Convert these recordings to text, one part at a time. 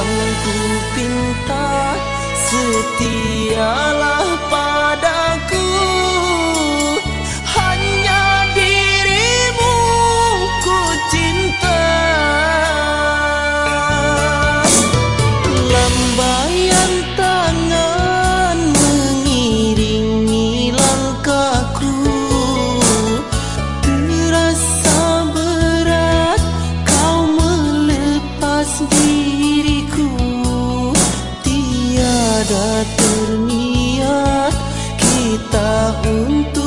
yang ku pinta Setialah padaku kita untuk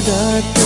padaku